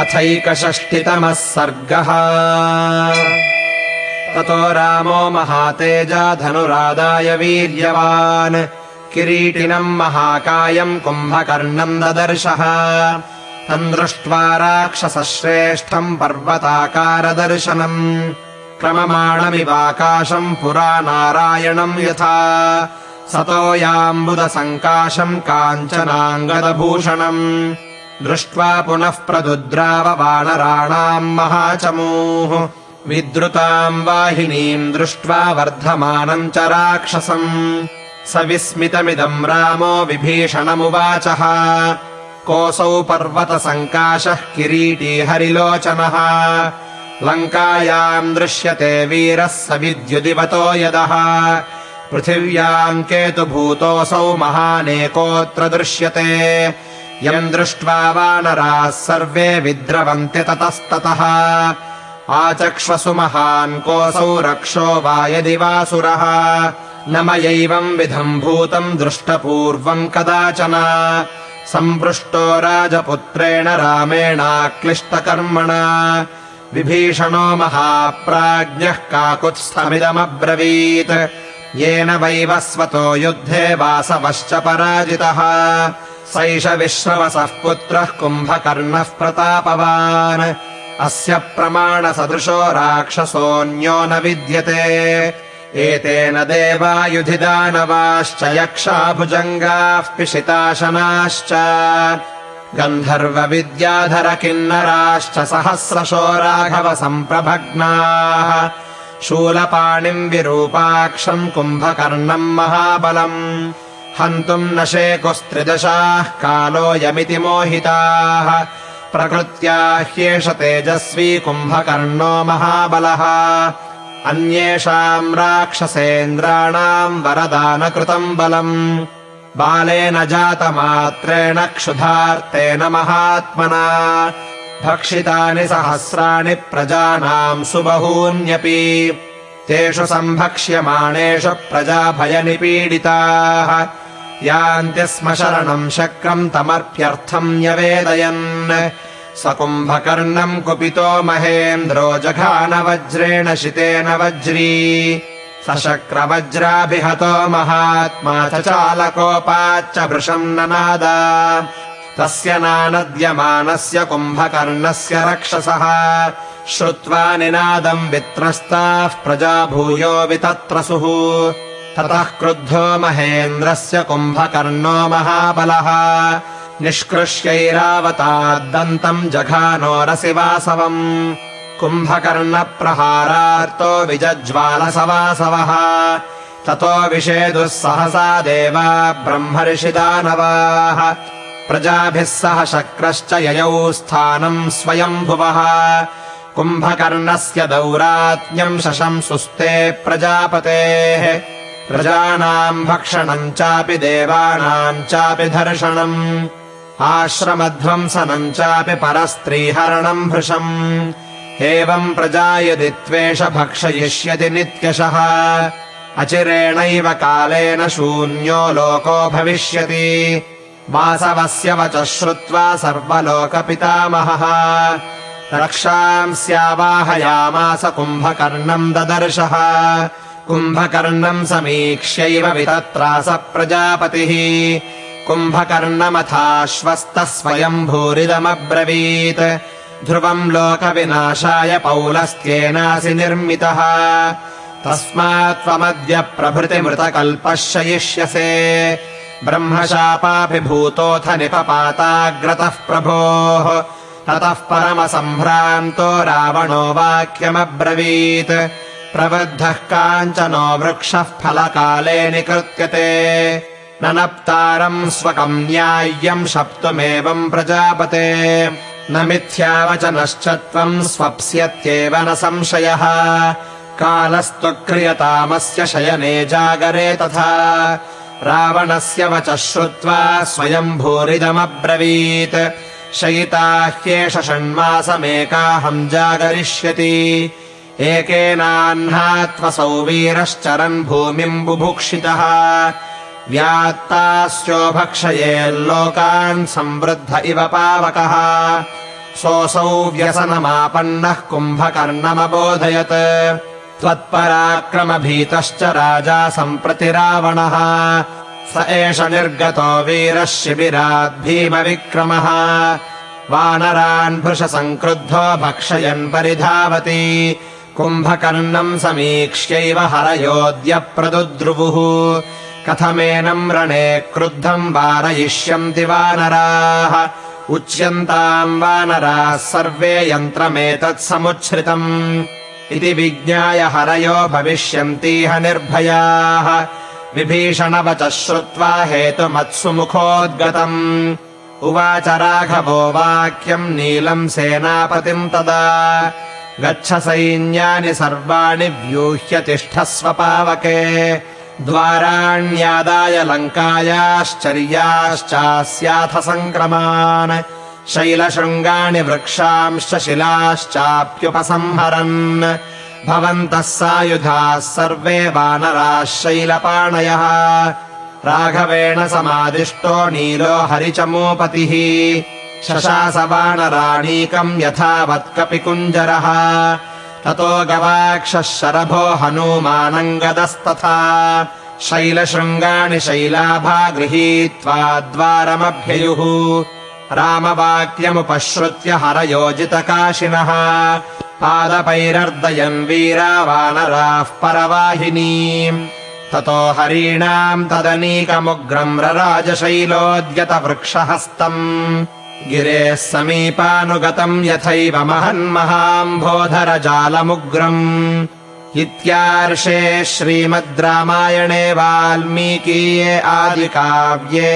अथैकषष्टितमः सर्गः। ततो रामो महातेजा धनुरादाय वीर्यवान्। किरीटिनम् महाकायम् कुम्भकर्णम् ददर्शः। तम् दृष्ट्वा राक्षसश्रेष्ठम् पर्वताकारदर्शनम्। क्रममाणमिवाकाशम् पुरा नारायणम् यथा। सतोयाम्बुदसङ्काशम् काञ्चनाङ्गदभूषणम् दृष्ट्वा पुनः प्रदुद्राव वानराणाम् महाचमूः। विद्रुताम् वाहिनीम् दृष्ट्वा वर्धमानम् च राक्षसम्। स विस्मितमिदम् रामो विभीषणमुवाचः। कोऽसौ पर्वतसङ्काशः किरीटी हरिलोचनः। लङ्कायाम् दृश्यते वीरः स विद्युदिवतो यदः। पृथिव्याम् केतुभूतोऽसौ महानेकोऽत्र दृश्यते यम् दृष्ट्वा वानराः सर्वे विद्रवन्ति ततस्ततः। आचक्ष्वसु महान् कोऽसौ रक्षो वा यदि वासुरः। न मयैवम् विधम् भूतम् दृष्टपूर्वम् कदाचन। सम्पृष्टो राजपुत्रेण रामेणाक्लिष्टकर्मणा। विभीषणो महाप्राज्ञः काकुत्स्थमिदमब्रवीत्। येन वैवस्वतो युद्धे वासवश्च पराजितः सैष विश्रवसः पुत्रः कुम्भकर्णः प्रतापवान्। अस्य प्रमाणसदृशो राक्षसोऽन्यो न विद्यते। एतेन देवायुधिदानवाश्च यक्षा भुजङ्गाः पिशिताशनाश्च। गन्धर्वविद्याधर किन्नराश्च सहस्रशो राघव सम्प्रभग्नाः शूलपाणिम् विरूपाक्षम् कुम्भकर्णम् महाबलम् हन्तुम् न शेकुस्त्रिदशाः कालोऽयमिति मोहिताः। प्रकृत्या ह्येष तेजस्वी कुम्भकर्णो महाबलः। अन्येषाम् राक्षसेन्द्राणाम् वरदानकृतम् बलम्। बालेन जातमात्रेण क्षुधार्तेन महात्मना। भक्षितानि सहस्राणि प्रजानाम् सुबहून्यपि। तेषु सम्भक्ष्यमाणेषु प्रजाभयनिपीडिताः यान्ति स्म शरणम् शक्रम् तमर्प्यर्थम् न्यवेदयन्। स कुम्भकर्णम् कुपितो महेन्द्रो जघानवज्रेण शितेन वज्री। स शक्रवज्राभिहतो महात्मा च चालकोपाच्च भृशम् ननाद। तस्य नानद्यमानस्य कुम्भकर्णस्य रक्षसः। श्रुत्वा निनादम् वित्रस्ताः प्रजा भूयो वितत्रसुः ततः क्रुद्धो महेन्द्रस्य कुम्भकर्णो महाबलः। निष्कृष्यैरावताद्दन्तम् जघानोरसि वासवम् कुम्भकर्णप्रहारार्तो विजज्वालसवासवः ततो विषेदुः सहसा देवा ब्रह्मर्षिदानवाः। प्रजाभिः सह शक्रश्च ययौ स्थानम् स्वयम्भुवः। कुम्भकर्णस्य दौरात्म्यम् शशंसुस्ते प्रजापतेः प्रजानाम् भक्षणम् चापि देवानाम् चापि धर्षणम् आश्रमध्वंसनम् चापि परस्त्रीहरणम् भृशम्। एवम् प्रजा यदि त्वेष भक्षयिष्यति नित्यशः अचिरेणैव कालेन शून्यो लोको भविष्यति। वासवस्य वचः श्रुत्वा सर्वलोकपितामहः रक्षाम् स्यावाहयामास कुम्भकर्णम् ददर्शः कुम्भकर्णम् समीक्ष्यैव वितत्रास प्रजापतिः। कुम्भकर्णमथाश्वस्तः स्वयम् भूरिदमब्रवीत् ध्रुवम् लोकविनाशाय पौलस्त्येनासि निर्मितः। तस्मात् त्वमद्य प्रभृतिमृतकल्पः शयिष्यसे ब्रह्मशापाभिभूतोऽथ निपपाताग्रतः प्रभोः। ततः परमसम्भ्रान्तो रावणो वाक्यमब्रवीत् प्रवद्धः काञ्चनो वृक्षः फलकाले निकृत्यते। नप्तारम् स्वकम् न्याय्यम् शप्तुमेवम् प्रजापते। न मिथ्यावचनश्च त्वम् स्वप्स्यत्येव न संशयः। कालस्तु क्रियतामस्य शयने जागरे तथा। रावणस्य वचः श्रुत्वा स्वयम् भूरिदमब्रवीत् शयिता ह्येष षण्मासमेकाहम् जागरिष्यति एकेनाह्नात्वसौ वीरश्चरन् भूमिम् बुभुक्षितः। व्यात्तास्यो भक्षयेल्लोकान् संवृद्ध इव पावकः। सोऽसौ व्यसनमापन्नः कुम्भकर्णमबोधयत्। त्वत्पराक्रमभीतश्च राजा सम्प्रति रावणः। स एष निर्गतो वीरः शिबिरात् भीमविक्रमः। वानरान् भृशसङ्क्रुद्धो भक्षयन् परिधावति कुम्भकर्णम् समीक्ष्यैव हरयोऽद्य प्रदुद्रुवुः कथमेनम् रणे क्रुद्धम् वारयिष्यन्ति वानराः। उच्यन्ताम् वानराः सर्वे यन्त्रमेतत्समुच्छ्रितम् इति विज्ञाय हरयो भविष्यन्तीह निर्भयाः। विभीषणवचः श्रुत्वा हेतुमत्सु मुखोद्गतम् उवाच राघवो वाक्यम् नीलम् सेनापतिम् तदा गच्छ सैन्यानि सर्वाणि व्यूह्य तिष्ठस्व पावके द्वाराण्यादाय लङ्कायाश्चर्याश्चास्याथ सङ्क्रमान् शैलशृङ्गाणि वृक्षांश्च शिलाश्चाप्युपसंहरन्। भवन्तः सायुधाः सर्वे वानराः शैलपाणयः। राघवेण समादिष्टो नीलो हरिचमोपतिः शशास वानराणीकम् यथावत्कपि कुञ्जरः ततो गवाक्षः शरभो हनूमानङ्गदस्तथा शैलशृङ्गाणि शैलाभा गृहीत्वा द्वारमभ्ययुः। रामवाक्यमुपश्रुत्य हरयोजितकाशिनः। पादपैरर्दयन् वीरा वानराः परवाहिनीम्। ततो हरीणाम् तदनीकमुग्रम् रराजशैलोद्यतवृक्षहस्तम् गिरेः समीपानुगतम् यथैव महन्महाम्भोधरजालमुग्रम्। इत्यार्षे श्रीमद् रामायणे वाल्मीकीये आदिकाव्ये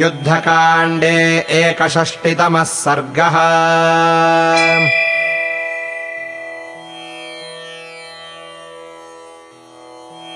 युद्धकाण्डे एकषष्टितमः सर्गः